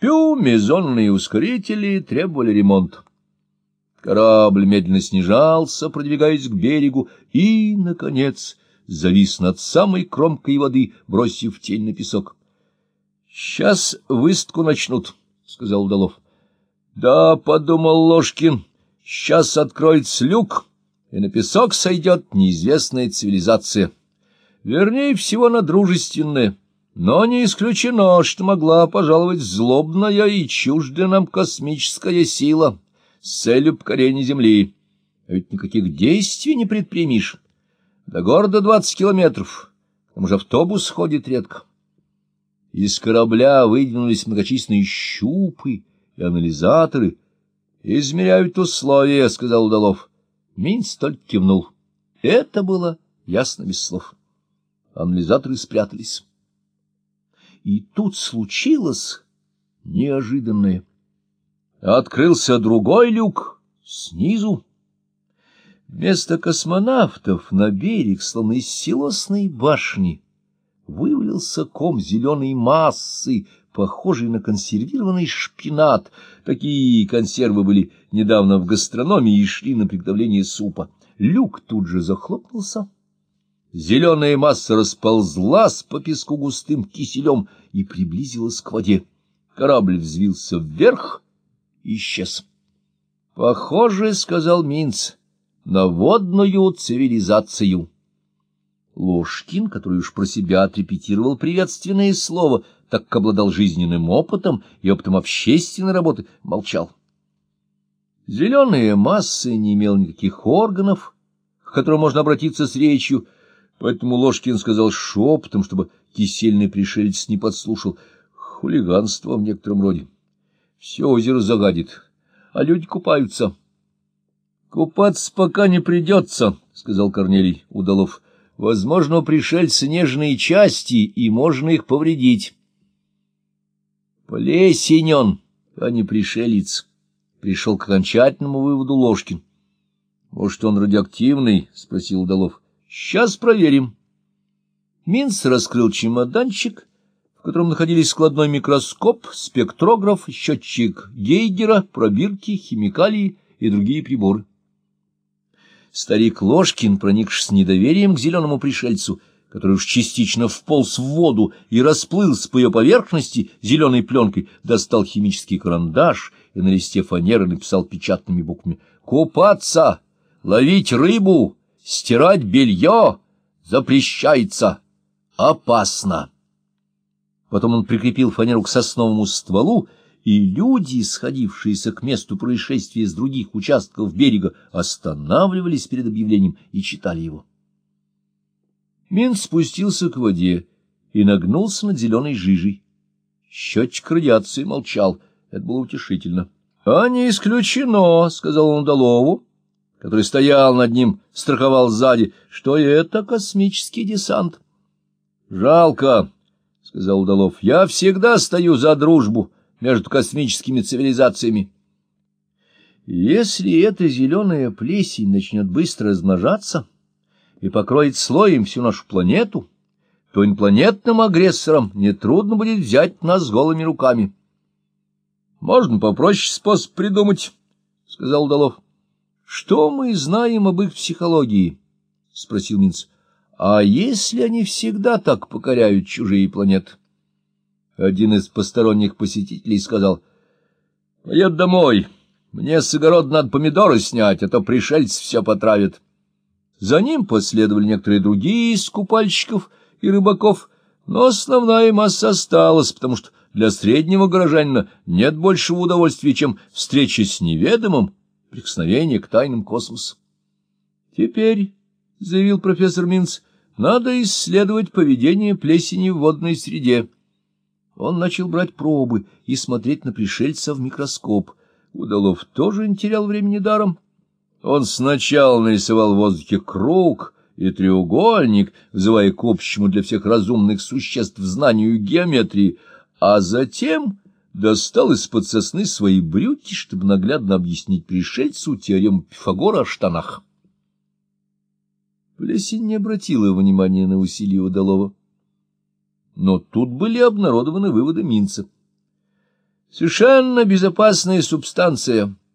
Пю-мезонные ускорители требовали ремонта. Корабль медленно снижался, продвигаясь к берегу, и, наконец, завис над самой кромкой воды, бросив тень на песок. — Сейчас выставку начнут, — сказал Удалов. — Да, — подумал Ложкин, — сейчас откроется люк, и на песок сойдет неизвестная цивилизация. Вернее всего, на дружественная. Но не исключено, что могла пожаловать злобная и чуждая нам космическая сила с целью покорения Земли. А ведь никаких действий не предпримешь. До города двадцать километров, там же автобус ходит редко. Из корабля выдвинулись многочисленные щупы и анализаторы. — Измеряют условия, — сказал Удалов. Минц только кивнул. Это было ясно без слов. Анализаторы спрятались. И тут случилось неожиданное. Открылся другой люк снизу. Вместо космонавтов на берег, словно из силосной башни, вывалился ком зеленой массы, похожий на консервированный шпинат. Такие консервы были недавно в гастрономе и шли на приготовление супа. Люк тут же захлопнулся. Зеленая масса расползлась по песку густым киселем и приблизилась к воде. Корабль взвился вверх и исчез. — Похоже, — сказал Минц, — на водную цивилизацию. Ложкин, который уж про себя отрепетировал приветственное слово, так как обладал жизненным опытом и опытом общественной работы, молчал. Зеленая масса не имела никаких органов, к которым можно обратиться с речью, — Поэтому Ложкин сказал шепотом, чтобы кисельный пришелец не подслушал. Хулиганство в некотором роде. Все озеро загадит, а люди купаются. — Купаться пока не придется, — сказал Корнелий Удалов. — Возможно, у пришельца нежные части, и можно их повредить. — Плесень а не пришелец, — пришел к окончательному выводу Ложкин. — Может, он радиоактивный? — спросил Удалов. Сейчас проверим. Минц раскрыл чемоданчик, в котором находились складной микроскоп, спектрограф, счетчик Гейгера, пробирки, химикалии и другие приборы. Старик Ложкин, проникшись с недоверием к зеленому пришельцу, который уж частично вполз в воду и расплылся по ее поверхности зеленой пленкой, достал химический карандаш и на листе фанеры написал печатными буквами «Купаться! Ловить рыбу! Стирать белье запрещается. Опасно. Потом он прикрепил фанеру к сосновому стволу, и люди, сходившиеся к месту происшествия с других участков берега, останавливались перед объявлением и читали его. Мин спустился к воде и нагнулся над зеленой жижей. Счетчик радиации молчал. Это было утешительно. — А не исключено, — сказал он Удалову, который стоял над ним, страховал сзади, что это космический десант. — Жалко, — сказал Удалов, — я всегда стою за дружбу между космическими цивилизациями. Если эта зеленая плесень начнет быстро размножаться и покроет слоем всю нашу планету, то инопланетным агрессорам нетрудно будет взять нас голыми руками. — Можно попроще способ придумать, — сказал Удалов. Что мы знаем об их психологии? — спросил Минц. — А если они всегда так покоряют чужие планеты? Один из посторонних посетителей сказал. — Поед домой. Мне с огорода надо помидоры снять, а то пришельцы все потравят. За ним последовали некоторые другие из купальщиков и рыбаков, но основная масса осталась, потому что для среднего горожанина нет большего удовольствия, чем встреча с неведомым, прикосновение к тайнам космоса. Теперь, — заявил профессор Минц, — надо исследовать поведение плесени в водной среде. Он начал брать пробы и смотреть на пришельца в микроскоп. Удалов тоже не терял времени даром. Он сначала нарисовал в воздухе круг и треугольник, взывая к общему для всех разумных существ знанию геометрии, а затем достал из-под сосны свои брюки, чтобы наглядно объяснить пришельцу теорему Пифагора о штанах. Плесень не обратила внимания на усилия Удалова. Но тут были обнародованы выводы Минца. Совершенно безопасная субстанция —